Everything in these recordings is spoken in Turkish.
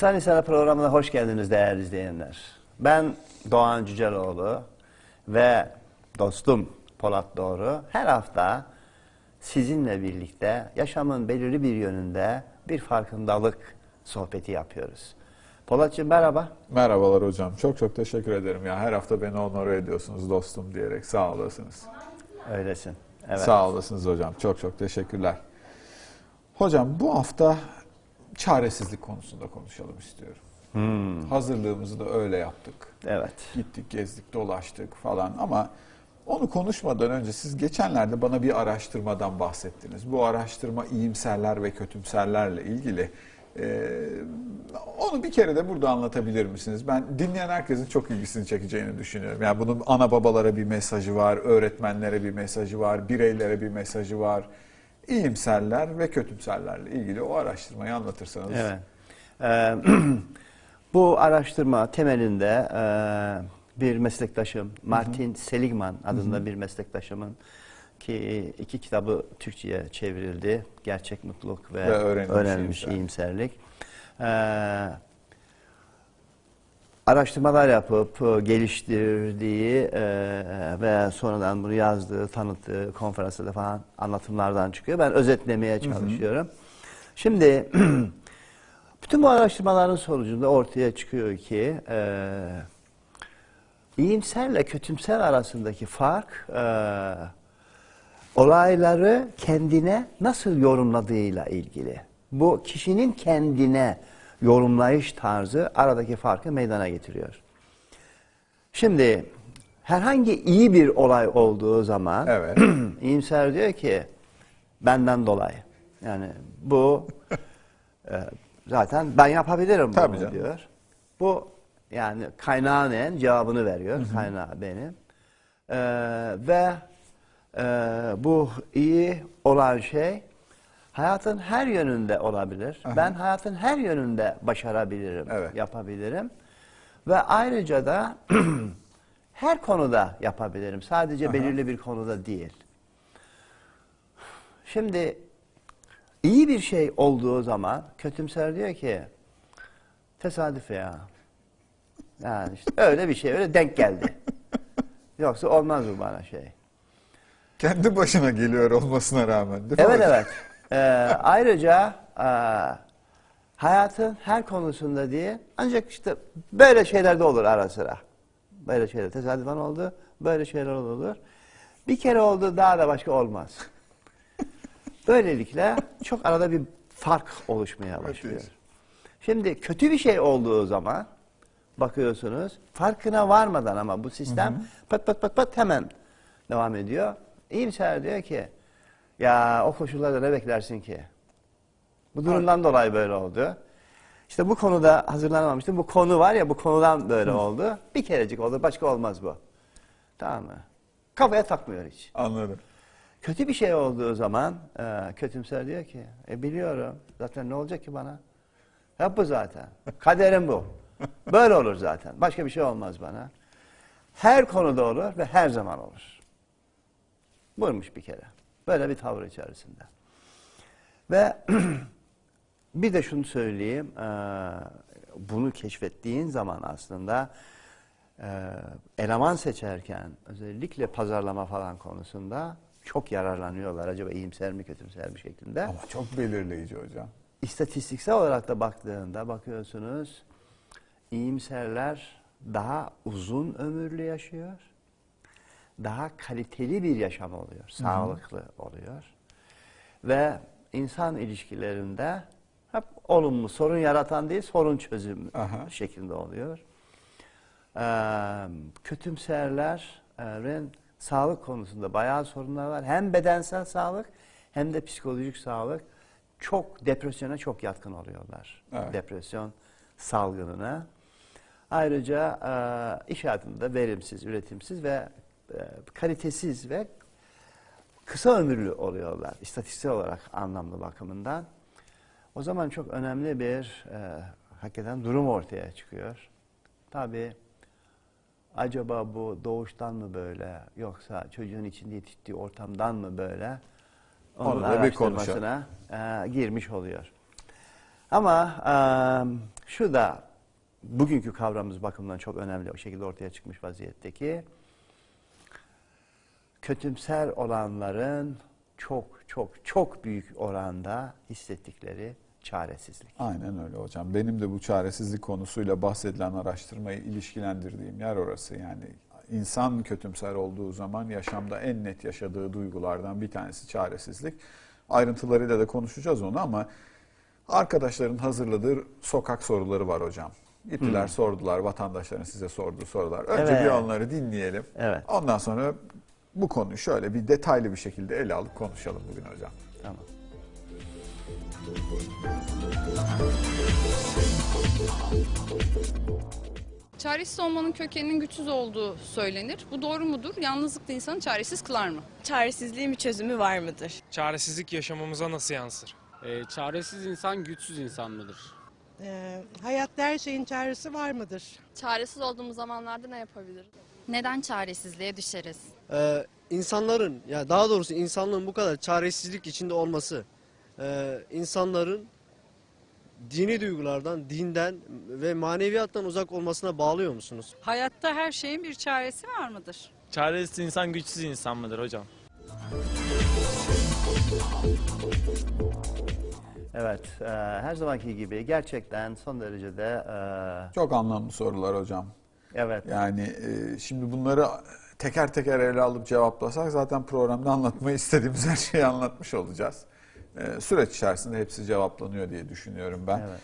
İnsan İnsana programına hoş geldiniz değerli izleyenler. Ben Doğan Cüceloğlu ve dostum Polat Doğru her hafta sizinle birlikte yaşamın belirli bir yönünde bir farkındalık sohbeti yapıyoruz. Polatcığım merhaba. Merhabalar hocam. Çok çok teşekkür ederim ya. Her hafta beni onore ediyorsunuz dostum diyerek. Sağ olasınız. Öylesin. Evet. Sağ olasınız hocam. Çok çok teşekkürler. Hocam bu hafta çaresizlik konusunda konuşalım istiyorum. Hmm, Hazırlığımızı da öyle yaptık. evet. Gittik, gezdik, dolaştık falan ama onu konuşmadan önce siz geçenlerde bana bir araştırmadan bahsettiniz. Bu araştırma iyimserler ve kötümserlerle ilgili. Ee, onu bir kere de burada anlatabilir misiniz? Ben dinleyen herkesin çok ilgisini çekeceğini düşünüyorum. Yani bunun ana babalara bir mesajı var, öğretmenlere bir mesajı var, bireylere bir mesajı var. İyimserler ve kötümserlerle ilgili o araştırmayı anlatırsanız. Evet. Ee, bu araştırma temelinde e, bir meslektaşım Martin Seligman adında bir meslektaşımın ki iki kitabı Türkçe'ye çevrildi. Gerçek Mutluluk ve, Ve Öğrenilmiş Öğrenilmiş İyimserlik. İyimserlik. Ee, araştırmalar yapıp e, geliştirdiği e, ve sonradan bunu yazdığı, tanıttığı konferanslarda falan anlatımlardan çıkıyor. Ben özetlemeye çalışıyorum. Şimdi bütün bu araştırmaların sonucunda ortaya çıkıyor ki e, iyimserle kötümser arasındaki fark e, olayları kendine nasıl yorumladığıyla ilgili. Bu kişinin kendine yorumlayış tarzı aradaki farkı meydana getiriyor. Şimdi herhangi iyi bir olay olduğu zaman Evet. iyimser diyor ki benden dolayı. Yani bu e, zaten ben yapabilirim Tabii bunu canım. diyor. Bu yani kaynağı ne? Cevabını veriyor. Kaynağı benim. E, ve e, bu iyi olan şey hayatın her yönünde olabilir. Ben hayatın her yönünde başarabilirim, Evet. yapabilirim. Ve ayrıca da her konuda yapabilirim. Sadece belirli bir konuda değil. Şimdi iyi bir şey olduğu zaman kötümser diyor ki tesadüf ya. Yani işte öyle bir şey öyle denk geldi. Yoksa olmaz bu bana şey. Kendi başına geliyor olmasına rağmen değil mi Evet hocam? evet. Ee, ayrıca e, hayatın her konusunda değil ancak işte böyle şeyler de olur ara sıra. Böyle şeyler tesadüfen oldu. Böyle şeyler olur. Bir kere oldu daha da başka olmaz. Böylelikle çok arada bir fark oluşmaya başlıyor. Şimdi kötü bir şey olduğu zaman bakıyorsunuz farkına varmadan ama bu sistem pat pat pat pat hemen devam ediyor. İyimser diyor ki ya o koşullarda ne beklersin ki? Bu durumdan dolayı böyle oldu. İşte bu konuda hazırlanamamıştım. Bu konu var ya bu konudan böyle oldu. Bir kerecik olur başka olmaz bu. Tamam mı? Kafaya takmıyor hiç. Anladım. Kötü bir şey olduğu zaman e, kötümser diyor ki e biliyorum zaten ne olacak ki bana? Hep bu zaten. Kaderim bu. Böyle olur zaten. Başka bir şey olmaz bana. Her konuda olur ve her zaman olur. Buymuş bir kere. Böyle bir tavır içerisinde. Ve bir de şunu söyleyeyim. bunu keşfettiğin zaman aslında eleman seçerken özellikle pazarlama falan konusunda çok yararlanıyorlar. Acaba iyimser mi kötümser mi şeklinde. Ama çok belirleyici hocam. İstatistiksel olarak da baktığında bakıyorsunuz iyimserler daha uzun ömürlü yaşıyor. Daha kaliteli bir yaşam oluyor. Sağlıklı oluyor. Ve insan ilişkilerinde hep olumlu sorun yaratan değil sorun çözüm Aha. şeklinde oluyor. Ee, kötümserlerin sağlık konusunda bayağı sorunlar var. Hem bedensel sağlık hem de psikolojik sağlık çok depresyona çok yatkın oluyorlar. Evet. Depresyon salgınına. Ayrıca e, iş hayatında verimsiz, üretimsiz ve kalitesiz ve kısa ömürlü oluyorlar. İstatistiksel olarak anlamlı bakımından. O zaman çok önemli bir e, hakikaten durum ortaya çıkıyor. Tabii acaba bu doğuştan mı böyle yoksa çocuğun içinde yetiştiği ortamdan mı böyle? Onu Onun bir araştırmasına e, girmiş oluyor. Ama eee, şu da bugünkü kavramımız bakımından çok önemli o şekilde ortaya çıkmış vaziyetteki kötümser olanların çok çok çok büyük oranda hissettikleri çaresizlik. Aynen öyle hocam. Benim de bu çaresizlik konusuyla bahsedilen araştırmayı ilişkilendirdiğim yer orası. Yani insan kötümser olduğu zaman yaşamda en net yaşadığı duygulardan bir tanesi çaresizlik. Ayrıntılarıyla da konuşacağız onu ama arkadaşların hazırladığı sokak soruları var hocam. Gittiler sordular vatandaşların size sorduğu sorular. Önce Evet. bir onları dinleyelim. Evet. Ondan sonra bu konuyu şöyle bir detaylı bir şekilde ele alıp konuşalım bugün hocam. Tamam. Çaresiz olmanın kökeninin güçsüz olduğu söylenir. Bu doğru mudur? Yalnızlık da insanı çaresiz kılar mı? Çaresizliğin bir çözümü var mıdır? Çaresizlik yaşamamıza nasıl yansır? Ee, çaresiz insan güçsüz insan mıdır? Ee, hayatta her şeyin çaresi var mıdır? Çaresiz olduğumuz zamanlarda ne yapabiliriz? Neden çaresizliğe düşeriz? Ee, insanların ya daha doğrusu insanlığın bu kadar çaresizlik içinde olması e, insanların dini duygulardan, dinden ve maneviyattan uzak olmasına bağlıyor musunuz? Hayatta her şeyin bir çaresi var mıdır? Çaresiz insan güçsüz insan mıdır hocam? Evet, e, her zamanki gibi gerçekten son derecede e, Çok anlamlı sorular hocam. evet Yani e, şimdi bunları teker teker ele alıp cevaplasak zaten programda anlatmayı istediğimiz her şeyi anlatmış olacağız. E, süreç içerisinde hepsi cevaplanıyor diye düşünüyorum ben. Evet.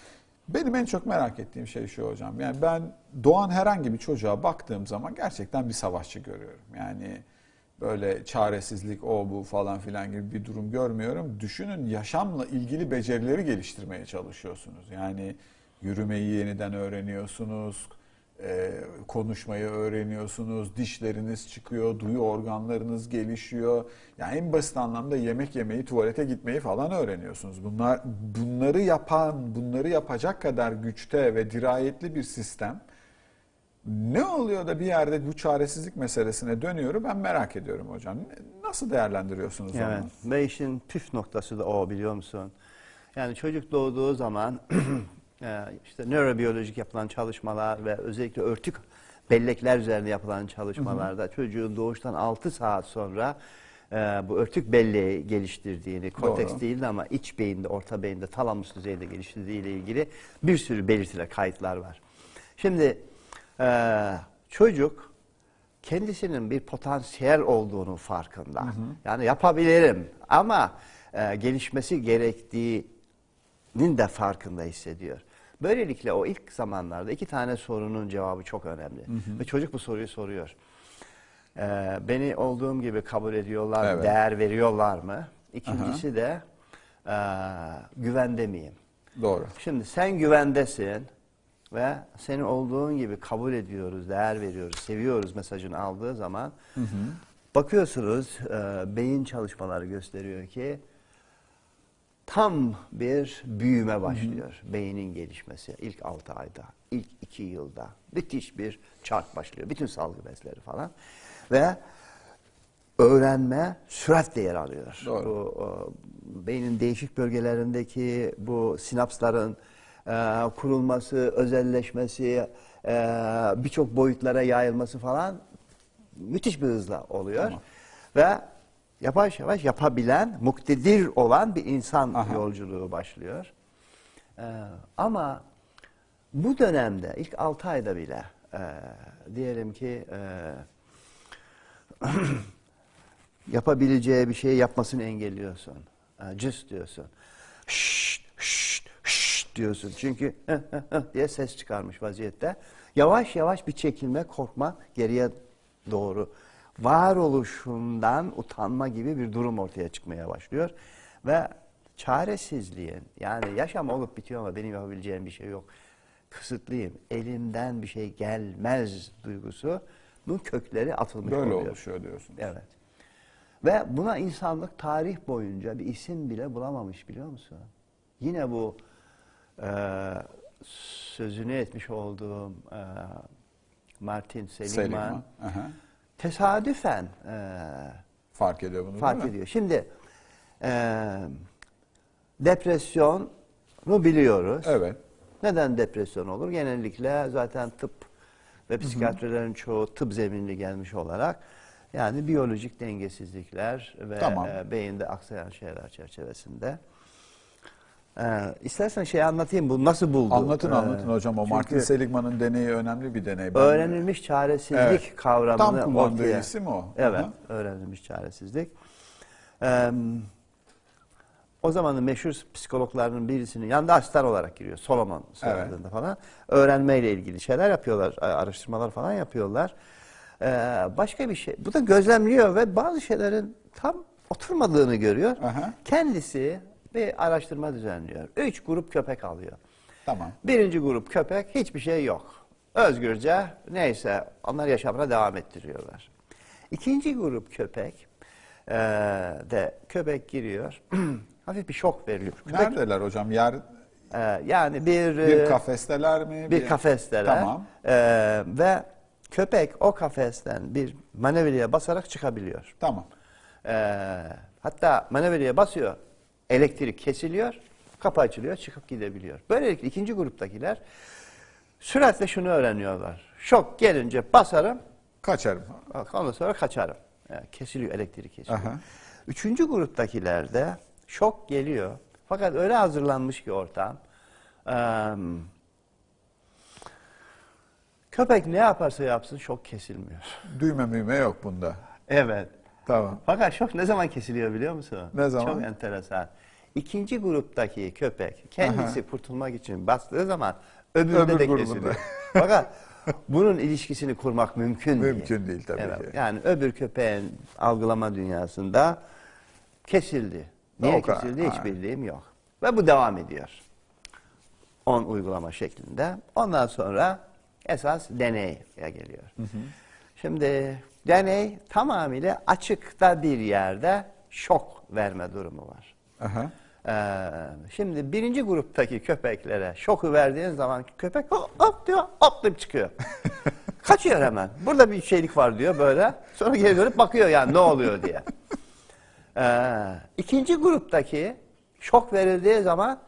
Benim en çok merak ettiğim şey şu hocam. Yani ben doğan herhangi bir çocuğa baktığım zaman gerçekten bir savaşçı görüyorum. Yani böyle çaresizlik o bu falan filan gibi bir durum görmüyorum. Düşünün yaşamla ilgili becerileri geliştirmeye çalışıyorsunuz. Yani yürümeyi yeniden öğreniyorsunuz, e, konuşmayı öğreniyorsunuz, dişleriniz çıkıyor, duyu organlarınız gelişiyor. Yani en basit anlamda yemek yemeyi, tuvalete gitmeyi falan öğreniyorsunuz. Bunlar bunları yapan, bunları yapacak kadar güçte ve dirayetli bir sistem ne oluyor da bir yerde bu çaresizlik meselesine dönüyor ben merak ediyorum hocam. Nasıl değerlendiriyorsunuz Evet. onu? Ve işin püf noktası da o biliyor musun? Yani çocuk doğduğu zaman işte nörobiyolojik yapılan çalışmalar ve özellikle örtük bellekler üzerinde yapılan çalışmalarda çocuğun doğuştan 6 saat sonra e, bu örtük belleği geliştirdiğini, korteks Doğru. değil de ama iç beyinde, orta beyinde, talamus düzeyinde geliştirdiği ile ilgili bir sürü belirtiler, kayıtlar var. Şimdi e, çocuk kendisinin bir potansiyel olduğunu farkında. Yani yapabilirim ama e, gelişmesi gerektiğinin de farkında hissediyor. Böylelikle o ilk zamanlarda iki tane sorunun cevabı çok önemli. Ve çocuk bu soruyu soruyor. E, beni olduğum gibi kabul ediyorlar, Evet. değer veriyorlar mı? İkincisi de e, güvende miyim? Doğru. Şimdi sen güvendesin ve seni olduğun gibi kabul ediyoruz, değer veriyoruz, seviyoruz mesajını aldığı zaman bakıyorsunuz e, beyin çalışmaları gösteriyor ki tam bir büyüme başlıyor beynin gelişmesi ilk 6 ayda, ilk 2 yılda müthiş bir çark başlıyor. Bütün salgı bezleri falan ve öğrenme süratle yer alıyor. Doğru. Bu o, beynin değişik bölgelerindeki bu sinapsların e, kurulması, özelleşmesi, e, birçok boyutlara yayılması falan müthiş bir hızla oluyor. Tamam. Ve yavaş yavaş yapabilen, muktedir olan bir insan Aha. yolculuğu başlıyor. E, ama bu dönemde ilk 6 ayda bile e, diyelim ki e, yapabileceği bir şeyi yapmasını engelliyorsun. E, Cıs diyorsun. Şşt, şşt, şşt diyorsun. Çünkü diye ses çıkarmış vaziyette. Yavaş yavaş bir çekilme, korkma geriye doğru. Varoluşundan utanma gibi bir durum ortaya çıkmaya başlıyor. Ve çaresizliğin yani yaşam olup bitiyor ama benim yapabileceğim bir şey yok. Kısıtlıyım, elimden bir şey gelmez duygusunun kökleri atılmış Böyle oluyor. oluşuyor diyorsunuz. Evet. Ve buna insanlık tarih boyunca bir isim bile bulamamış biliyor musun? Yine bu e, sözünü etmiş olduğum e, Martin Seligman, Seligman. Aha. Tesadüfen e, Fark ediyor bunu fark değil mi? ediyor. Şimdi e, depresyon biliyoruz. Evet. Neden depresyon olur? Genellikle zaten tıp ve psikiyatrilerin çoğu tıp zeminli gelmiş olarak yani biyolojik dengesizlikler ve Tamam. e, beyinde aksayan şeyler çerçevesinde. Ee, istersen şey anlatayım bu nasıl buldu? Anlatın Ee, anlatın hocam. O Martin Seligman'ın deneyi önemli bir deney. Ben- öğrenilmiş çaresizlik Evet. kavramını Tam kullandığı ortaya. isim o. Evet, Aha. öğrenilmiş çaresizlik. Ee, o zamanın meşhur psikologlarının birisinin yanında asistan olarak giriyor. Solomon soyadında falan. Öğrenmeyle ilgili şeyler yapıyorlar, araştırmalar falan yapıyorlar. Ee, başka bir şey. Bu da gözlemliyor ve bazı şeylerin tam oturmadığını görüyor. Aha. Kendisi bir araştırma düzenliyor. Üç grup köpek alıyor. Tamam. Birinci grup köpek hiçbir şey yok. Özgürce neyse onlar yaşamına devam ettiriyorlar. İkinci grup köpek eee, de köpek giriyor. Hafif bir şok veriliyor. Köpek, Neredeler hocam? Yer eee, yani bir, bir eee, kafesteler mi? bir kafesteler Tamam. Eee, ve köpek o kafesten bir manevraya basarak çıkabiliyor. Tamam. Eee, hatta manevraya basıyor, elektrik kesiliyor, kapı açılıyor, çıkıp gidebiliyor. Böylelikle ikinci gruptakiler süratle şunu öğreniyorlar. Şok gelince basarım, Kaçarım. ondan sonra kaçarım. Yani kesiliyor, elektrik kesiliyor. Aha. Üçüncü gruptakilerde şok geliyor. Fakat öyle hazırlanmış ki ortam. köpek ne yaparsa yapsın şok kesilmiyor. Düğme müğme yok bunda. Evet. Tamam. Fakat şok ne zaman kesiliyor biliyor musun? Ne zaman? Çok enteresan. İkinci gruptaki köpek kendisi kurtulmak için bastığı zaman öbüründe Öbür de grubunda. kesiliyor. Fakat bunun ilişkisini kurmak mümkün değil. Mümkün değil tabii Evet, ki. Yani öbür köpeğin algılama dünyasında kesildi. Niye O kadar, kesildi hiç ha. bildiğim yok. Ve bu devam ediyor. On uygulama şeklinde. Ondan sonra esas deneye geliyor. Şimdi deney tamamıyla açıkta bir yerde şok verme durumu var. Aha. Ee, şimdi birinci gruptaki köpeklere şoku verdiğin zaman köpek hop, hop diyor hoplayıp çıkıyor. Kaçıyor hemen. Burada bir şeylik var diyor böyle. Sonra geri dönüp bakıyor yani ne oluyor diye. Ee, ikinci gruptaki şok verildiği zaman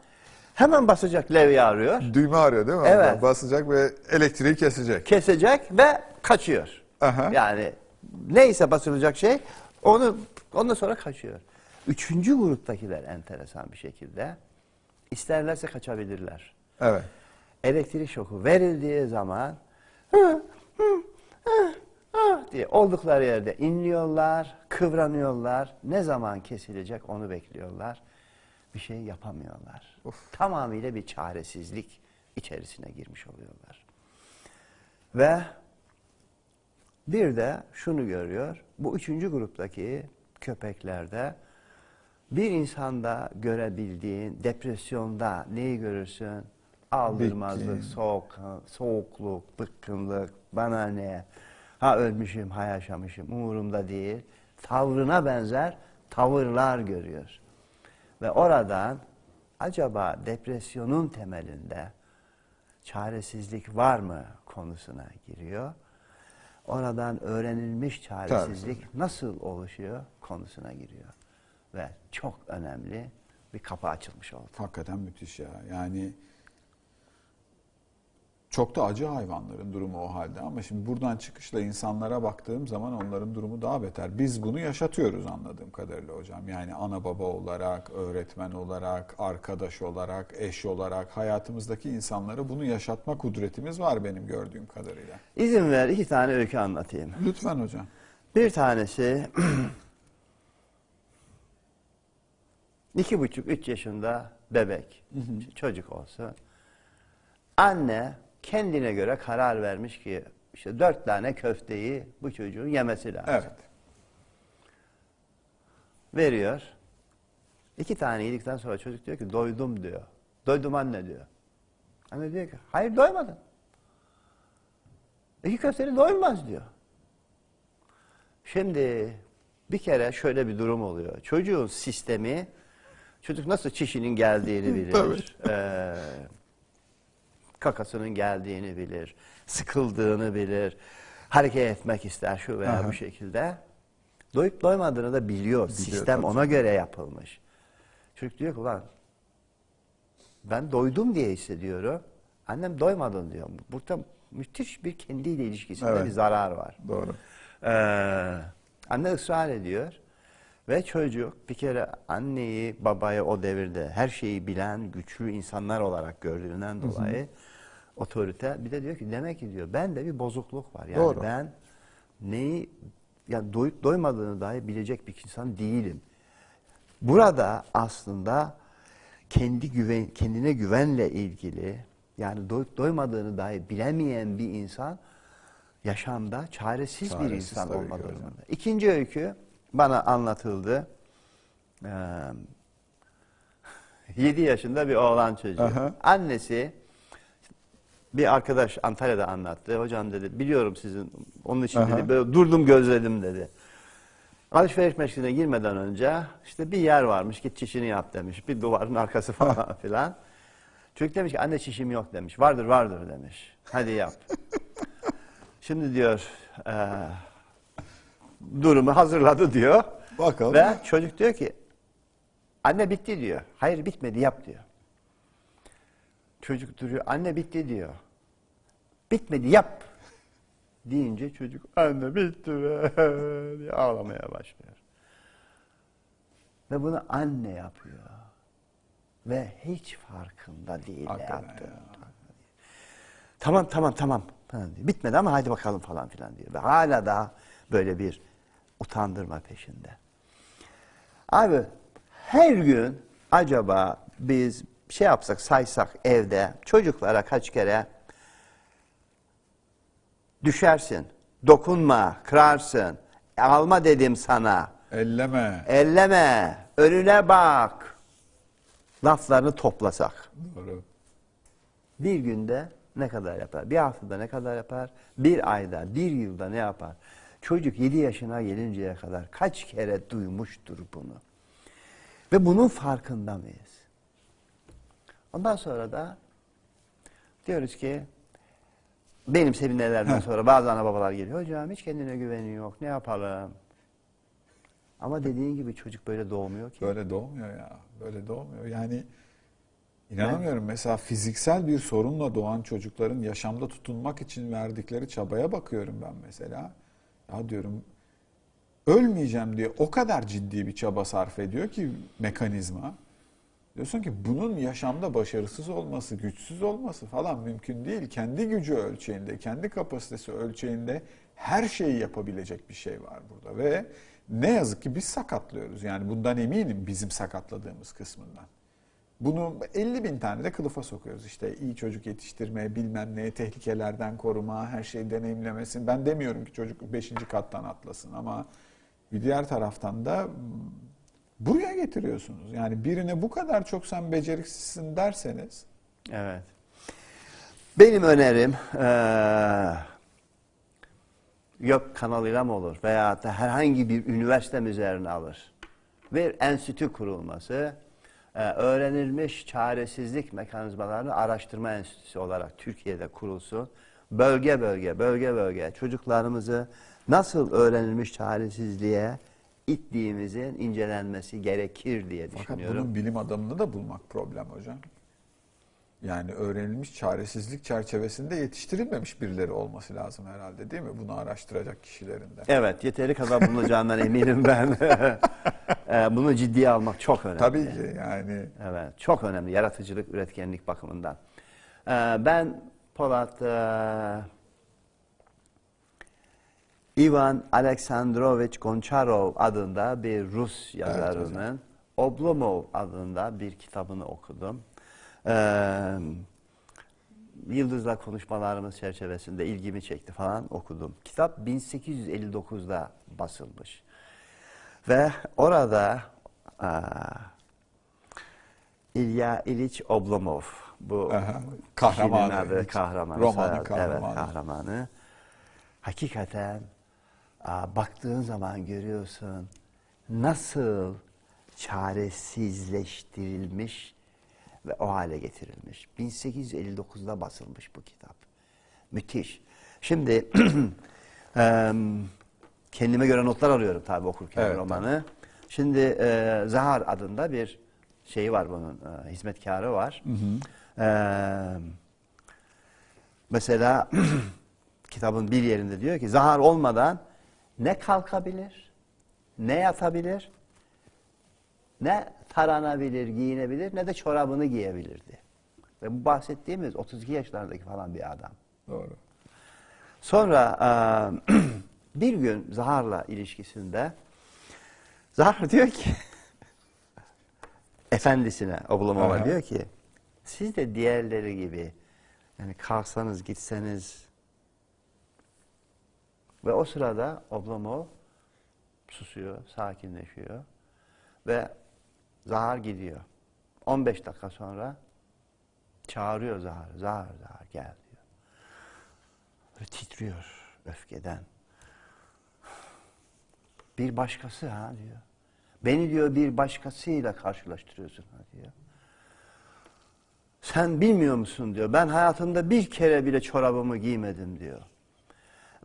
hemen basacak levye arıyor. Düğme arıyor değil mi? Evet. Basacak ve elektriği kesecek. Kesecek ve kaçıyor. Aha. Yani neyse basılacak şey onu ondan sonra kaçıyor. Üçüncü gruptakiler enteresan bir şekilde isterlerse kaçabilirler. Evet. Elektrik şoku verildiği zaman hı, hı, hı, hı diye oldukları yerde inliyorlar, kıvranıyorlar. Ne zaman kesilecek onu bekliyorlar. Bir şey yapamıyorlar. Tamamıyla bir çaresizlik içerisine girmiş oluyorlar. Ve bir de şunu görüyor. Bu üçüncü gruptaki köpeklerde bir insanda görebildiğin depresyonda neyi görürsün? Aldırmazlık, soğuk, soğukluk, bıkkınlık, bana ne? Ha ölmüşüm, ha yaşamışım, umurumda değil. Tavrına benzer tavırlar görüyor. Ve oradan acaba depresyonun temelinde çaresizlik var mı konusuna giriyor. Oradan öğrenilmiş çaresizlik nasıl oluşuyor konusuna giriyor. Ve çok önemli bir kapı açılmış oldu. Hakikaten müthiş ya. Yani çok da acı hayvanların durumu o halde ama şimdi buradan çıkışla insanlara baktığım zaman onların durumu daha beter. Biz bunu yaşatıyoruz anladığım kadarıyla hocam. Yani ana baba olarak, öğretmen olarak, arkadaş olarak, eş olarak hayatımızdaki insanlara bunu yaşatma kudretimiz var benim gördüğüm kadarıyla. İzin ver iki tane öykü anlatayım. Lütfen hocam. Bir tanesi iki buçuk, üç yaşında bebek, çocuk olsun. Anne kendine göre karar vermiş ki işte dört tane köfteyi bu çocuğun yemesi lazım. Evet. Veriyor. İki tane yedikten sonra çocuk diyor ki doydum diyor. Doydum anne diyor. Anne diyor ki hayır doymadın. İki köfteli doymaz diyor. Şimdi bir kere şöyle bir durum oluyor. Çocuğun sistemi, çocuk nasıl çişinin geldiğini bilir. Ee, kakasının geldiğini bilir. Sıkıldığını bilir. Hareket etmek ister şu veya Aha. bu şekilde. Doyup doymadığını da biliyor. Sistem tabii. ona göre yapılmış. Çocuk diyor ki ulan Ben doydum diye hissediyorum. Annem doymadın diyor. Burada müthiş bir kendiyle ilişkisinde Evet. bir zarar var. Doğru. Ee, anne ısrar ediyor. Ve çocuk bir kere anneyi, babayı o devirde her şeyi bilen, güçlü insanlar olarak gördüğünden dolayı otorite bir de diyor ki demek ki diyor ben de bir bozukluk var. Yani Doğru. ben neyi yani doyup doymadığını dahi bilecek bir insan değilim. Burada aslında kendi güven kendine güvenle ilgili yani doyup doymadığını dahi bilemeyen bir insan yaşamda çaresiz, bir Çaresiz insan olmak hocam. durumunda. İkinci öykü bana anlatıldı. Ee, 7 yaşında bir oğlan çocuğu. Aha. Annesi bir arkadaş Antalya'da anlattı. Hocam dedi biliyorum sizin onun için Aha. dedi böyle durdum gözledim dedi. Alışveriş merkezine girmeden önce işte bir yer varmış git çişini yap demiş. Bir duvarın arkası falan filan. Çocuk demiş ki anne çişim yok demiş. Vardır vardır demiş. Hadi yap. Şimdi diyor eee, durumu hazırladı diyor. Bakalım. Ve çocuk diyor ki anne bitti diyor. Hayır bitmedi yap diyor. Çocuk duruyor anne bitti diyor. Bitmedi yap. Deyince çocuk anne bitti be diye ağlamaya başlıyor. Ve bunu anne yapıyor. Ve hiç farkında değil ne yaptığını. ya. Tamam tamam tamam falan diyor. Bitmedi ama hadi bakalım falan filan diyor. Ve hala da böyle bir utandırma peşinde. Abi her gün acaba biz şey yapsak saysak evde çocuklara kaç kere düşersin, dokunma, kırarsın, alma dedim sana, Elleme. elleme, önüne bak laflarını toplasak. Doğru. Bir günde ne kadar yapar? Bir haftada ne kadar yapar? Bir ayda, bir yılda ne yapar? Çocuk 7 yaşına gelinceye kadar kaç kere duymuştur bunu? Ve bunun farkında mıyız? Ondan sonra da diyoruz ki benim seminerlerden sonra bazı ana babalar geliyor. Hocam hiç kendine güveni yok. Ne yapalım? Ama dediğin gibi çocuk böyle doğmuyor ki. Böyle doğmuyor ya. Böyle doğmuyor. Yani inanamıyorum. Mesela fiziksel bir sorunla doğan çocukların yaşamda tutunmak için verdikleri çabaya bakıyorum ben mesela. Ya diyorum ölmeyeceğim diye o kadar ciddi bir çaba sarf ediyor ki mekanizma. Diyorsun ki bunun yaşamda başarısız olması, güçsüz olması falan mümkün değil. Kendi gücü ölçeğinde, kendi kapasitesi ölçeğinde her şeyi yapabilecek bir şey var burada. Ve ne yazık ki biz sakatlıyoruz. Yani bundan eminim bizim sakatladığımız kısmından. Bunu 50 bin tane de kılıfa sokuyoruz. İşte iyi çocuk yetiştirme, bilmem ne, tehlikelerden koruma, her şeyi deneyimlemesin. Ben demiyorum ki çocuk 5. kattan atlasın ama bir diğer taraftan da buraya getiriyorsunuz. Yani birine bu kadar çok sen beceriksizsin derseniz Evet. Benim önerim eee yok kanalıyla mı olur veya da herhangi bir üniversitem üzerine alır. Bir enstitü kurulması, eee, öğrenilmiş çaresizlik mekanizmalarını araştırma enstitüsü olarak Türkiye'de kurulsun. Bölge bölge, bölge bölge çocuklarımızı nasıl öğrenilmiş çaresizliğe ittiğimizin incelenmesi gerekir diye fakat düşünüyorum. bunun bilim adamını da bulmak problem hocam. Yani öğrenilmiş çaresizlik çerçevesinde yetiştirilmemiş birileri olması lazım herhalde değil mi? Bunu araştıracak kişilerin de. Evet, yeteri kadar bulunacağından eminim ben. Ee, Bunu ciddiye almak çok önemli. Tabii ki yani Evet, çok önemli yaratıcılık, üretkenlik bakımından. Ee, Ben Polat e, Ivan Aleksandrovich Goncharov adında bir Rus yazarının Oblomov adında bir kitabını okudum. Ee, Yıldızla konuşmalarımız çerçevesinde ilgimi çekti falan okudum. Kitap 1859'da basılmış. Ve orada aa, İlya İliç Oblomov bu Aha, kahramanı. adı, kahramanı. romanın soyadı, kahramanı. Evet, kahramanı. Hakikaten aa, baktığın zaman görüyorsun nasıl çaresizleştirilmiş ve o hale getirilmiş. 1859'da basılmış bu kitap. Müthiş. Şimdi kendime göre notlar alıyorum tabii okurken Evet, romanı. Şimdi e, Zahar adında bir şeyi var bunun, e, hizmetkarı var. Ee, mesela kitabın bir yerinde diyor ki zahar olmadan ne kalkabilir, ne yatabilir, ne taranabilir, giyinebilir, ne de çorabını giyebilirdi. Ve bu bahsettiğimiz 32 yaşlarındaki falan bir adam. Doğru. Sonra e, bir gün Zahar'la ilişkisinde Zahar diyor ki efendisine Oblomova Aha. diyor ki siz de diğerleri gibi yani kalksanız gitseniz ve o sırada Oblomov susuyor, sakinleşiyor ve Zahar gidiyor. 15 dakika sonra çağırıyor Zahar. Zahar, Zahar gel diyor. Böyle titriyor öfkeden. Bir başkası ha diyor. Beni diyor bir başkasıyla karşılaştırıyorsun ha diyor. Sen bilmiyor musun diyor. Ben hayatımda bir kere bile çorabımı giymedim diyor.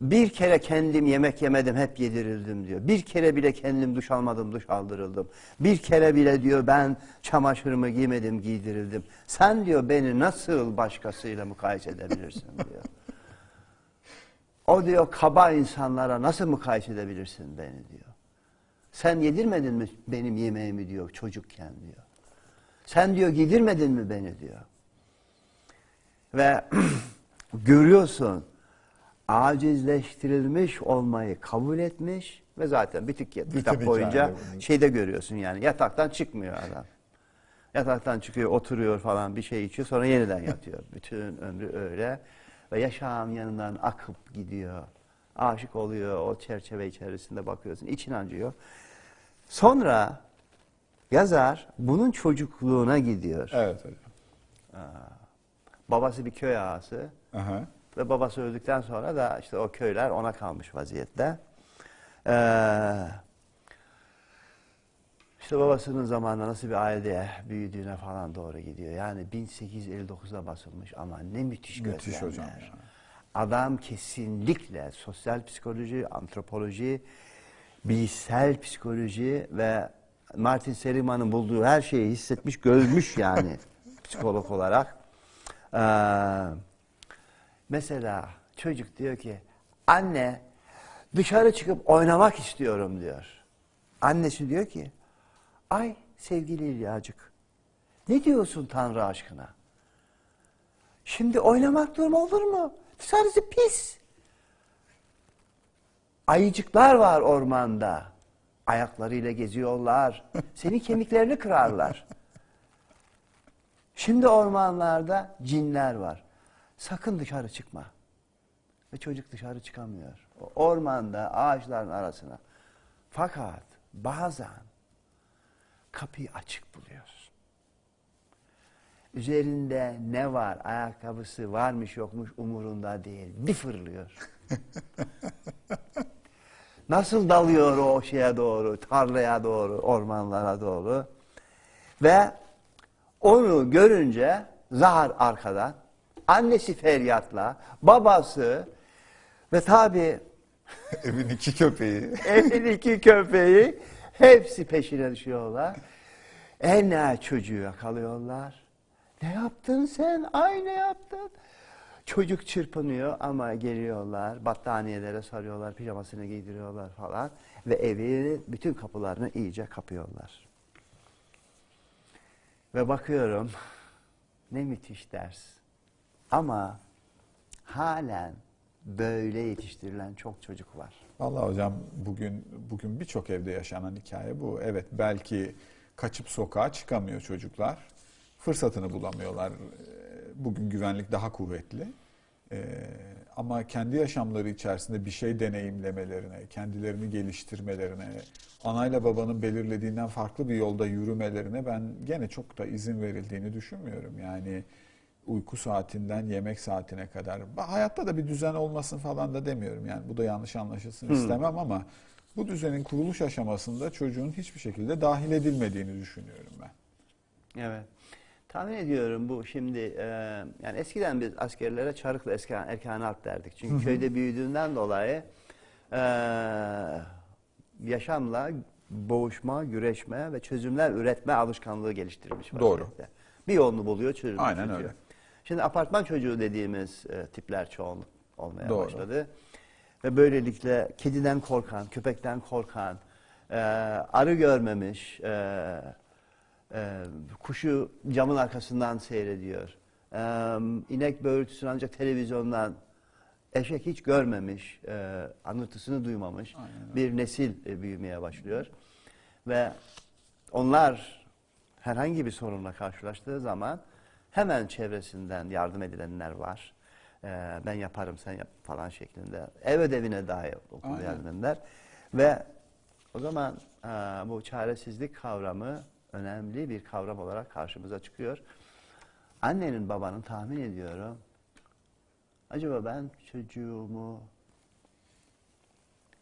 Bir kere kendim yemek yemedim hep yedirildim diyor. Bir kere bile kendim duş almadım duş aldırıldım. Bir kere bile diyor ben çamaşırımı giymedim giydirildim. Sen diyor beni nasıl başkasıyla mukayese edebilirsin diyor. O diyor kaba insanlara nasıl mukayese edebilirsin beni diyor. Sen yedirmedin mi benim yemeğimi diyor çocukken diyor. Sen diyor giydirmedin mi beni diyor. Ve görüyorsun acizleştirilmiş olmayı kabul etmiş ve zaten bütün kitap hikaye boyunca bunun. şeyde görüyorsun yani yataktan çıkmıyor adam. Yataktan çıkıyor, oturuyor falan bir şey içiyor sonra yeniden yatıyor. Bütün ömrü öyle ve yaşam yanından akıp gidiyor. Aşık oluyor o çerçeve içerisinde bakıyorsun için acıyor. Sonra yazar bunun çocukluğuna gidiyor. Evet hocam. Babası bir köy ağası. Aha. Ve babası öldükten sonra da işte o köyler ona kalmış vaziyette. Ee, işte babasının zamanında nasıl bir ailede büyüdüğüne falan doğru gidiyor. Yani 1859'da basılmış ama ne müthiş Müthiş gözlemler. hocam ya. Adam kesinlikle sosyal psikoloji, antropoloji, bilişsel psikoloji ve Martin Seligman'ın bulduğu her şeyi hissetmiş, görmüş yani psikolog olarak. Ee, mesela çocuk diyor ki anne dışarı çıkıp oynamak istiyorum diyor. Annesi diyor ki ay sevgili İlyacık ne diyorsun Tanrı aşkına? Şimdi oynamak durum olur mu? Dışarısı pis. Ayıcıklar var ormanda. Ayaklarıyla geziyorlar. Senin kemiklerini kırarlar. Şimdi ormanlarda cinler var. Sakın dışarı çıkma. Ve çocuk dışarı çıkamıyor. O ormanda ağaçların arasına. Fakat bazen kapıyı açık buluyorsun. Üzerinde ne var, ayakkabısı varmış yokmuş umurunda değil. Bir fırlıyor. Nasıl dalıyor o şeye doğru, tarlaya doğru, ormanlara doğru. Ve onu görünce Zahar arkadan, annesi feryatla, babası ve tabi Evin iki köpeği. evin iki köpeği hepsi peşine düşüyorlar. En çocuğu yakalıyorlar. Ne yaptın sen? Ay ne yaptın? Çocuk çırpınıyor ama geliyorlar, battaniyelere sarıyorlar, pijamasını giydiriyorlar falan ve evi bütün kapılarını iyice kapıyorlar. Ve bakıyorum ne müthiş ders. Ama halen böyle yetiştirilen çok çocuk var. Vallahi hocam bugün bugün birçok evde yaşanan hikaye bu. Evet belki kaçıp sokağa çıkamıyor çocuklar. Fırsatını bulamıyorlar. Ee, Bugün güvenlik daha kuvvetli. Ee, ama kendi yaşamları içerisinde bir şey deneyimlemelerine, kendilerini geliştirmelerine, anayla babanın belirlediğinden farklı bir yolda yürümelerine ben gene çok da izin verildiğini düşünmüyorum. Yani uyku saatinden yemek saatine kadar. Hayatta da bir düzen olmasın falan da demiyorum. Yani bu da yanlış anlaşılsın istemem ama bu düzenin kuruluş aşamasında çocuğun hiçbir şekilde dahil edilmediğini düşünüyorum ben. Evet. Tahmin ediyorum bu şimdi e, yani eskiden biz askerlere çarıklı erkan, erkanat derdik. Çünkü köyde büyüdüğünden dolayı e, yaşamla boğuşma, güreşme ve çözümler üretme alışkanlığı geliştirmiş. Doğru. vaziyette. Bir yolunu buluyor, çözümünü Aynen öyle. Şimdi apartman çocuğu dediğimiz e, tipler çoğunluk olmaya Doğru. başladı. Ve böylelikle kediden korkan, köpekten korkan, e, arı görmemiş, e, e, kuşu camın arkasından seyrediyor. E, inek böğürtüsünü ancak televizyondan, eşek hiç görmemiş, e, anırtısını duymamış bir nesil e, büyümeye başlıyor. Ve onlar herhangi bir sorunla karşılaştığı zaman hemen çevresinden yardım edilenler var. Ee, ben yaparım sen yap falan şeklinde. Ev ödevine dahi okul yardım eder. Ve o zaman e, bu çaresizlik kavramı önemli bir kavram olarak karşımıza çıkıyor. Annenin babanın tahmin ediyorum acaba ben çocuğumu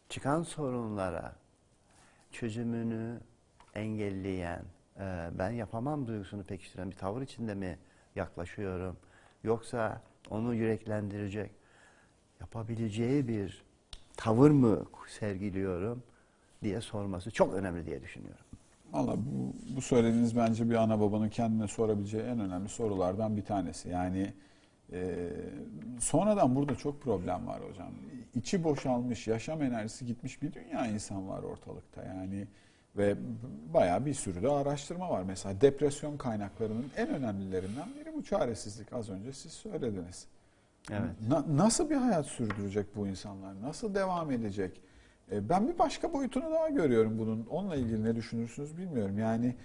çıkan sorunlara çözümünü engelleyen, e, ben yapamam duygusunu pekiştiren bir tavır içinde mi yaklaşıyorum? Yoksa onu yüreklendirecek, yapabileceği bir tavır mı sergiliyorum diye sorması çok önemli diye düşünüyorum. Valla bu, bu söylediğiniz bence bir ana babanın kendine sorabileceği en önemli sorulardan bir tanesi. Yani e, sonradan burada çok problem var hocam. İçi boşalmış, yaşam enerjisi gitmiş bir dünya insan var ortalıkta. Yani ve bayağı bir sürü de araştırma var. Mesela depresyon kaynaklarının en önemlilerinden biri bu çaresizlik. Az önce siz söylediniz. Evet. Na- nasıl bir hayat sürdürecek bu insanlar? Nasıl devam edecek? E, ben bir başka boyutunu daha görüyorum bunun. Onunla ilgili ne düşünürsünüz bilmiyorum. Yani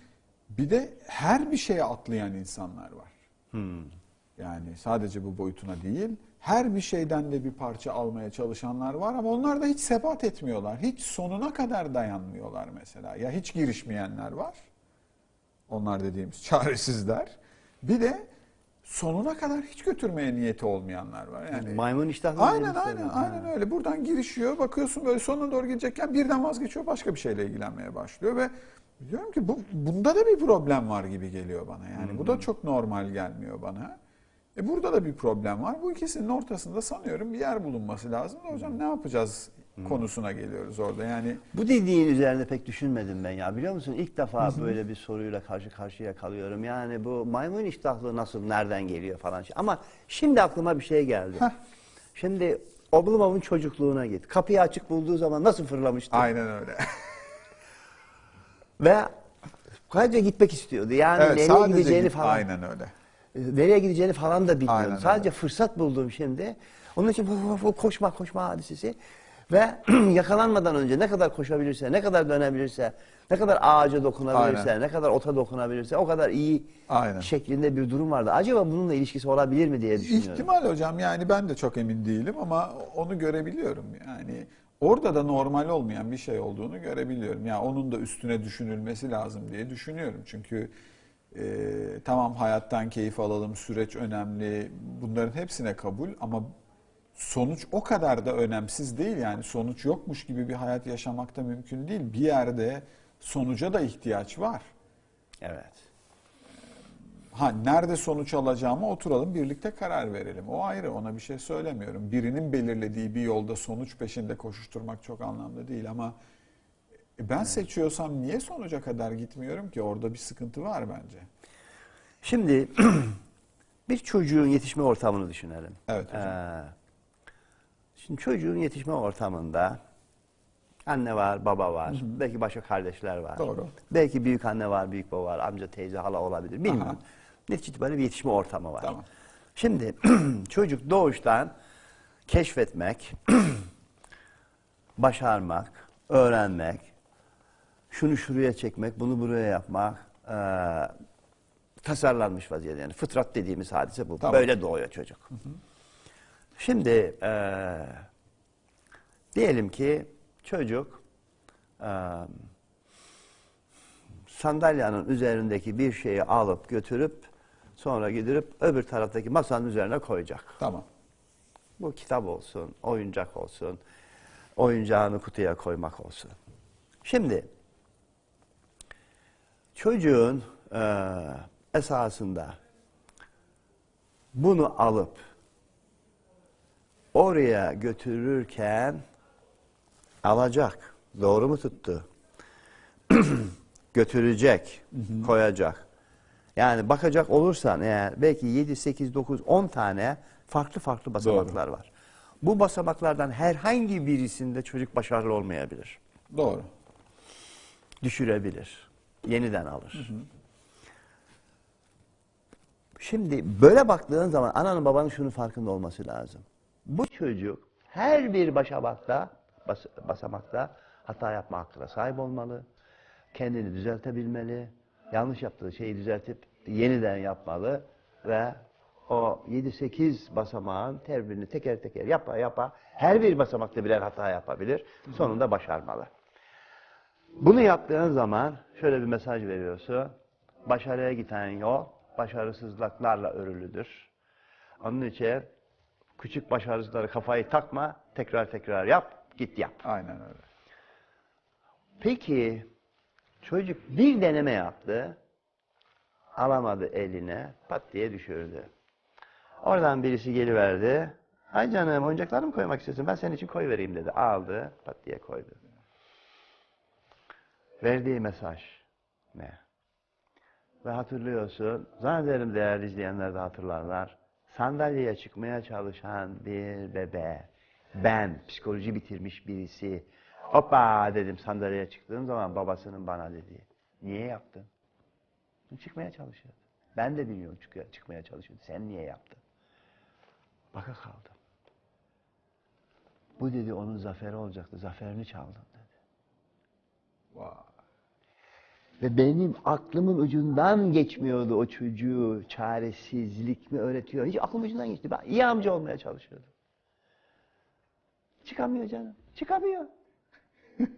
bir de her bir şeye atlayan insanlar var. Hmm. Yani sadece bu boyutuna değil, her bir şeyden de bir parça almaya çalışanlar var ama onlar da hiç sebat etmiyorlar. Hiç sonuna kadar dayanmıyorlar mesela. Ya hiç girişmeyenler var. Onlar dediğimiz çaresizler. Bir de sonuna kadar hiç götürmeye niyeti olmayanlar var. Yani Maymun iştahlı Aynen dediğimiz aynen aynen öyle. Buradan girişiyor, bakıyorsun böyle sonuna doğru gidecekken birden vazgeçiyor, başka bir şeyle ilgilenmeye başlıyor ve diyorum ki bu bunda da bir problem var gibi geliyor bana. Yani bu da çok normal gelmiyor bana. E burada da bir problem var. Bu ikisinin ortasında sanıyorum bir yer bulunması lazım. Da hocam ne yapacağız konusuna geliyoruz orada. Yani Bu dediğin üzerine pek düşünmedim ben ya biliyor musun? İlk defa böyle bir soruyla karşı karşıya kalıyorum. Yani bu maymun iştahlı nasıl, nereden geliyor falan. Ama şimdi aklıma bir şey geldi. Şimdi Oblomов'un çocukluğuna git. Kapıyı açık bulduğu zaman nasıl fırlamıştı? aynen öyle. Ve sadece gitmek istiyordu. Yani evet nereye sadece gideceğini git- falan. aynen öyle. E, Nereye gideceğini falan da bilmiyordu. Aynen öyle. Sadece fırsat buldum şimdi. Onun için bu, bu- bu koşma koşma hadisesi. Ve yakalanmadan önce ne kadar koşabilirse, ne kadar dönebilirse, ne kadar ağaca dokunabilirse, Aynen. ne kadar ota dokunabilirse o kadar iyi Aynen. şeklinde bir durum vardı. Acaba bununla ilişkisi olabilir mi diye düşünüyorum. İhtimal hocam yani ben de çok emin değilim ama onu görebiliyorum. Yani orada da normal olmayan bir şey olduğunu görebiliyorum. Yani onun da üstüne düşünülmesi lazım diye düşünüyorum. Çünkü e, tamam hayattan keyif alalım, süreç önemli. Bunların hepsine kabul ama sonuç o kadar da önemsiz değil. Yani sonuç yokmuş gibi bir hayat yaşamak da mümkün değil. Bir yerde sonuca da ihtiyaç var. Evet. Ha nerede sonuç alacağıma oturalım birlikte karar verelim. O ayrı ona bir şey söylemiyorum. Birinin belirlediği bir yolda sonuç peşinde koşuşturmak çok anlamlı değil ama e, ben seçiyorsam niye sonuca kadar gitmiyorum ki? Orada bir sıkıntı var bence. Şimdi bir çocuğun yetişme ortamını düşünelim. Evet hocam. Ee, şimdi çocuğun yetişme ortamında anne var, baba var, belki başka kardeşler var. Doğru. Belki büyük anne var, büyük baba var, amca, teyze, hala olabilir. Bilmiyorum. Aha. Netice itibariyle bir yetişme ortamı var. Tamam. Şimdi çocuk doğuştan keşfetmek, başarmak, öğrenmek, şunu şuraya çekmek, bunu buraya yapmak eee, tasarlanmış vaziyette. Yani fıtrat dediğimiz hadise bu. Tamam. Böyle doğuyor çocuk. Şimdi eee, diyelim ki çocuk eee, sandalyanın üzerindeki bir şeyi alıp götürüp sonra gidip öbür taraftaki masanın üzerine koyacak. Tamam. Bu kitap olsun, oyuncak olsun, oyuncağını kutuya koymak olsun. Şimdi çocuğun eee, esasında bunu alıp oraya götürürken alacak. Doğru mu tuttu? götürecek, koyacak. Yani bakacak olursan eğer belki 7, 8, 9, 10 tane farklı farklı basamaklar var. Bu basamaklardan herhangi birisinde çocuk başarılı olmayabilir. Doğru. Düşürebilir. Yeniden alır. Şimdi böyle baktığın zaman ananın babanın şunun farkında olması lazım. Bu çocuk her bir basamakta, bas- basamakta hata yapma hakkına sahip olmalı. Kendini düzeltebilmeli. Yanlış yaptığı şeyi düzeltip yeniden yapmalı ve o 7-8 basamağın her birini teker teker yapa yapa her bir basamakta birer hata yapabilir. Sonunda başarmalı. Bunu yaptığın zaman şöyle bir mesaj veriyorsun. Başarıya giden yol başarısızlıklarla örülüdür. Onun için küçük başarısızları kafayı takma, tekrar tekrar yap, git yap. Aynen öyle. Peki çocuk bir deneme yaptı, alamadı eline, pat diye düşürdü. Oradan birisi geliverdi. Ay canım oyuncaklar mı koymak istiyorsun? Ben senin için koy vereyim dedi. Aldı, pat diye koydu. Verdiği mesaj ne? Ve hatırlıyorsun, zannederim değerli izleyenler de hatırlarlar. Sandalyeye çıkmaya çalışan bir bebe, ben psikoloji bitirmiş birisi, hoppa dedim sandalyeye çıktığım zaman babasının bana dediği, niye yaptın? Çıkmaya çalışıyordu. Ben de bilmiyorum çık- çıkmaya çalışıyordu. Sen niye yaptın? Baka kaldım. Bu dedi onun zaferi olacaktı. Zaferini çaldın dedi. Vay. Ve benim aklımın ucundan geçmiyordu o çocuğu çaresizlik mi öğretiyor. Hiç aklım ucundan geçti. Ben iyi amca olmaya çalışıyordum. Çıkamıyor canım. Çıkamıyor.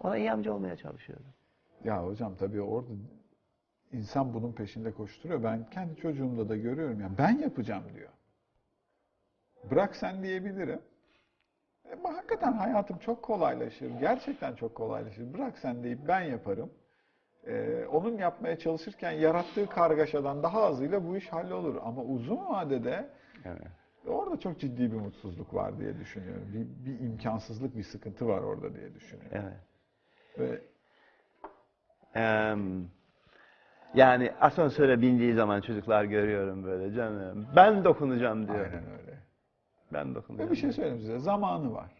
Ona iyi amca olmaya çalışıyordum. Ya hocam tabii orada insan bunun peşinde koşturuyor. Ben kendi çocuğumda da görüyorum. Yani ben yapacağım diyor. Bırak sen diyebilirim. E, Ama hakikaten hayatım çok kolaylaşır. Gerçekten çok kolaylaşır. Bırak sen deyip ben yaparım. E, onun yapmaya çalışırken yarattığı kargaşadan daha azıyla bu iş hallolur. Ama uzun vadede Evet. orada çok ciddi bir mutsuzluk var diye düşünüyorum. Bir, bir imkansızlık, bir sıkıntı var orada diye düşünüyorum. Evet. Ve Eee, yani asansöre bindiği zaman çocuklar görüyorum böyle canım. Ben dokunacağım diyor. aynen öyle. Ben Ve dokunacağım. bir şey söyleyeyim size, zamanı var.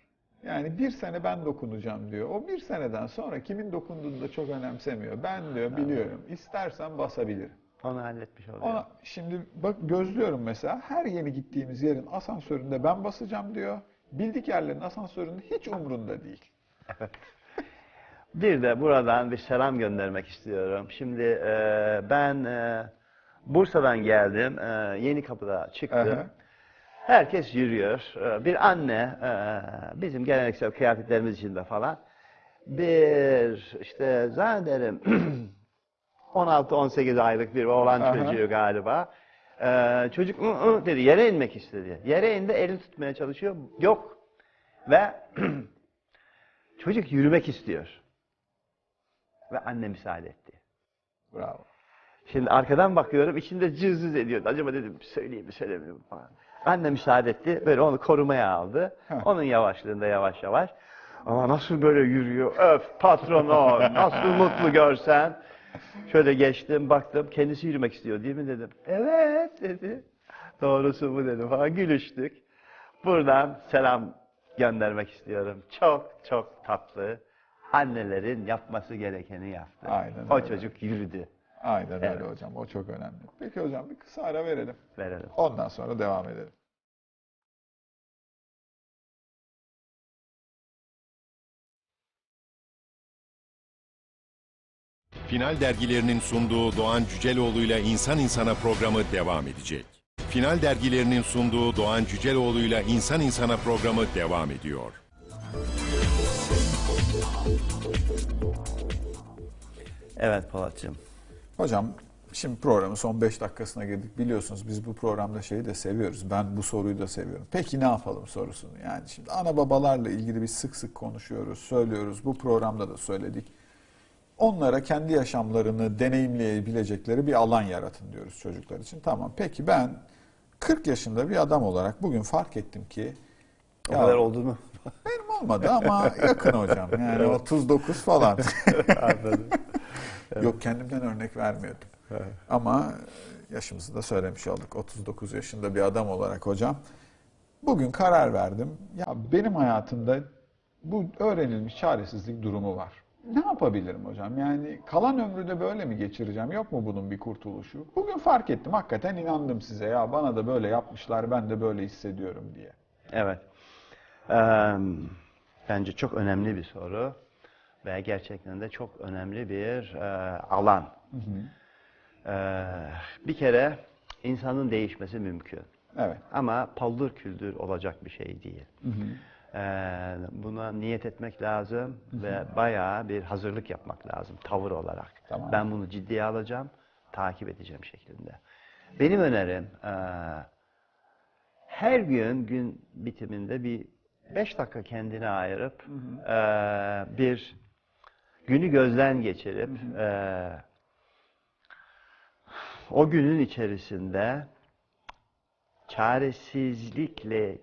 Yani bir sene ben dokunacağım diyor. O bir seneden sonra kimin dokunduğunu da çok önemsemiyor. Ben diyor biliyorum. İstersen basabilirim. Onu halletmiş oluyor. Ona şimdi bak gözlüyorum mesela her yeni gittiğimiz yerin asansöründe ben basacağım diyor. Bildik yerlerin asansöründe hiç umrunda değil. Bir de buradan bir selam göndermek istiyorum. Şimdi e, ben e, Bursa'dan geldim. E, Yeni Kapı'da çıktım. Aha. Herkes yürüyor. E, bir anne e, bizim geleneksel kıyafetlerimiz içinde falan. Bir işte zannederim 16-18 aylık bir oğlan Aha. çocuğu galiba. E, çocuk "Hı, hı" dedi yere inmek istedi. Yere indi elini tutmaya çalışıyor. Yok. Ve çocuk yürümek istiyor. Ve anne müsaade etti. Bravo. Şimdi arkadan bakıyorum içinde cız ediyordu. Acaba dedim söyleyeyim mi söylemeyeyim mi falan. Anne müsaade etti. Böyle onu korumaya aldı. Onun yavaşlığında yavaş yavaş. Ama nasıl böyle yürüyor? Öf patron o. Nasıl mutlu görsen. Şöyle geçtim baktım. Kendisi yürümek istiyor değil mi dedim. Evet dedi. Doğrusu bu dedim falan. Gülüştük. Buradan selam göndermek istiyorum. Çok çok tatlı. Annelerin yapması gerekeni yaptı. Aynen o öyle. çocuk yürüdü. Aynen öyle Evet. hocam. O çok önemli. Peki hocam bir kısa ara verelim. Verelim. Ondan sonra devam edelim. Final dergilerinin sunduğu Doğan Cüceloğlu ile İnsan İnsana programı devam edecek. Final dergilerinin sunduğu Doğan Cüceloğlu ile İnsan İnsana programı devam ediyor. Evet Polatcığım. Hocam şimdi programın son 5 dakikasına girdik. Biliyorsunuz biz bu programda şeyi de seviyoruz. Ben bu soruyu da seviyorum. Peki ne yapalım sorusunu. Yani şimdi ana babalarla ilgili biz sık sık konuşuyoruz, söylüyoruz. Bu programda da söyledik. Onlara kendi yaşamlarını deneyimleyebilecekleri bir alan yaratın diyoruz çocuklar için. Tamam. Peki ben 40 yaşında bir adam olarak bugün fark ettim ki O kadar oldu mu? Benim olmadı ama yakın hocam. Yani 39 falan. Anladım. Yok kendimden örnek vermiyordum. Ama yaşımızı da söylemiş olduk. 39 yaşında bir adam olarak hocam. Bugün karar verdim. Ya benim hayatımda bu öğrenilmiş çaresizlik durumu var. Ne yapabilirim hocam? Yani kalan ömrü de böyle mi geçireceğim? Yok mu bunun bir kurtuluşu? Bugün fark ettim. Hakikaten inandım size. Ya bana da böyle yapmışlar. Ben de böyle hissediyorum diye. Evet. Eee, bence çok önemli bir soru ve gerçekten de çok önemli bir eee, alan. Eee, bir kere insanın değişmesi mümkün. Evet. Ama paldır küldür olacak bir şey değil. Eee, buna niyet etmek lazım ve bayağı bir hazırlık yapmak lazım tavır olarak. Tamam. Ben bunu ciddiye alacağım, takip edeceğim şeklinde. Benim önerim eee, her gün gün bitiminde bir beş dakika kendine ayırıp eee, bir günü gözden geçirip eee, o günün içerisinde çaresizlikle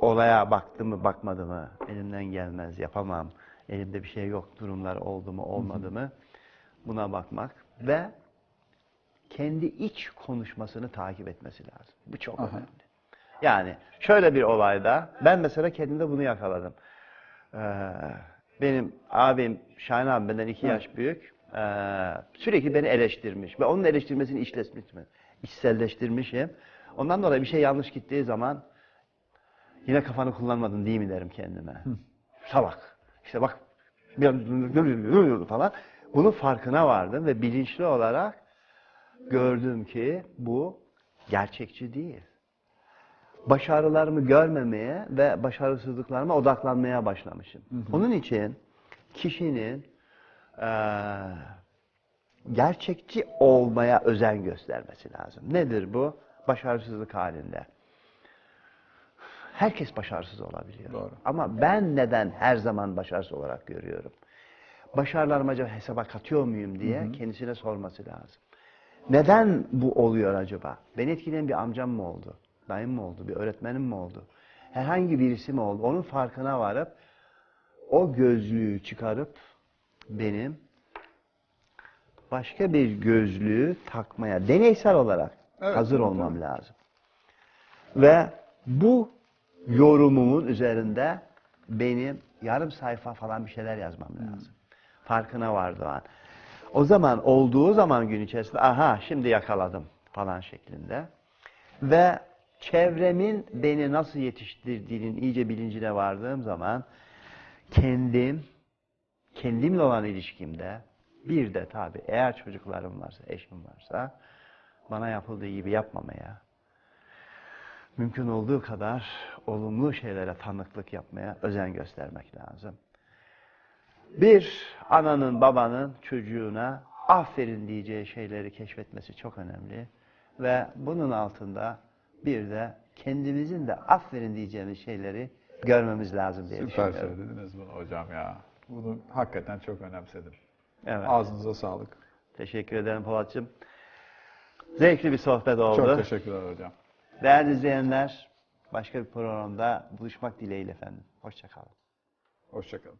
olaya baktı mı bakmadı mı elimden gelmez yapamam elimde bir şey yok durumlar oldu mu olmadı mı buna bakmak ve kendi iç konuşmasını takip etmesi lazım. Bu çok Aha. önemli. Yani şöyle bir olayda ben mesela kendimde bunu yakaladım. Ee, benim abim Şahin abi benden iki yaş büyük. Ee, sürekli beni eleştirmiş ve onun eleştirmesini içleşmiş mi? İçselleştirmişim. Ondan dolayı bir şey yanlış gittiği zaman yine kafanı kullanmadın değil mi derim kendime. Salak. İşte bak falan. Bunun farkına vardım ve bilinçli olarak gördüm ki bu gerçekçi değil. Başarılarımı görmemeye ve başarısızlıklarıma odaklanmaya başlamışım. Onun için kişinin eee, gerçekçi olmaya özen göstermesi lazım. Nedir bu? Başarısızlık halinde. Herkes başarısız olabiliyor. Doğru. Ama ben neden her zaman başarısız olarak görüyorum? Başarılarımı acaba hesaba katıyor muyum diye kendisine sorması lazım. Neden bu oluyor acaba? Beni etkileyen bir amcam mı oldu? Dayım mı oldu? Bir öğretmenim mi oldu? Herhangi birisi mi oldu? Onun farkına varıp o gözlüğü çıkarıp benim başka bir gözlüğü takmaya deneysel olarak Evet, hazır tabii, olmam lazım. Ve bu yorumumun üzerinde benim yarım sayfa falan bir şeyler yazmam lazım. Farkına vardı o an. O zaman olduğu zaman gün içerisinde aha şimdi yakaladım falan şeklinde. Ve çevremin beni nasıl yetiştirdiğinin iyice bilincine vardığım zaman kendim, kendimle olan ilişkimde bir de tabii eğer çocuklarım varsa, eşim varsa bana yapıldığı gibi yapmamaya, mümkün olduğu kadar olumlu şeylere tanıklık yapmaya özen göstermek lazım. Bir ananın babanın çocuğuna aferin diyeceği şeyleri keşfetmesi çok önemli. Ve bunun altında bir de kendimizin de aferin diyeceğimiz şeyleri görmemiz lazım diye Süper düşünüyorum. söylediniz bunu hocam ya. Bunu hakikaten çok önemsedim. Evet. Ağzınıza sağlık. Teşekkür ederim Polatcığım. Zevkli bir sohbet oldu. Çok teşekkürler hocam. Değerli izleyenler, başka bir programda buluşmak dileğiyle efendim. Hoşçakalın. Hoşçakalın.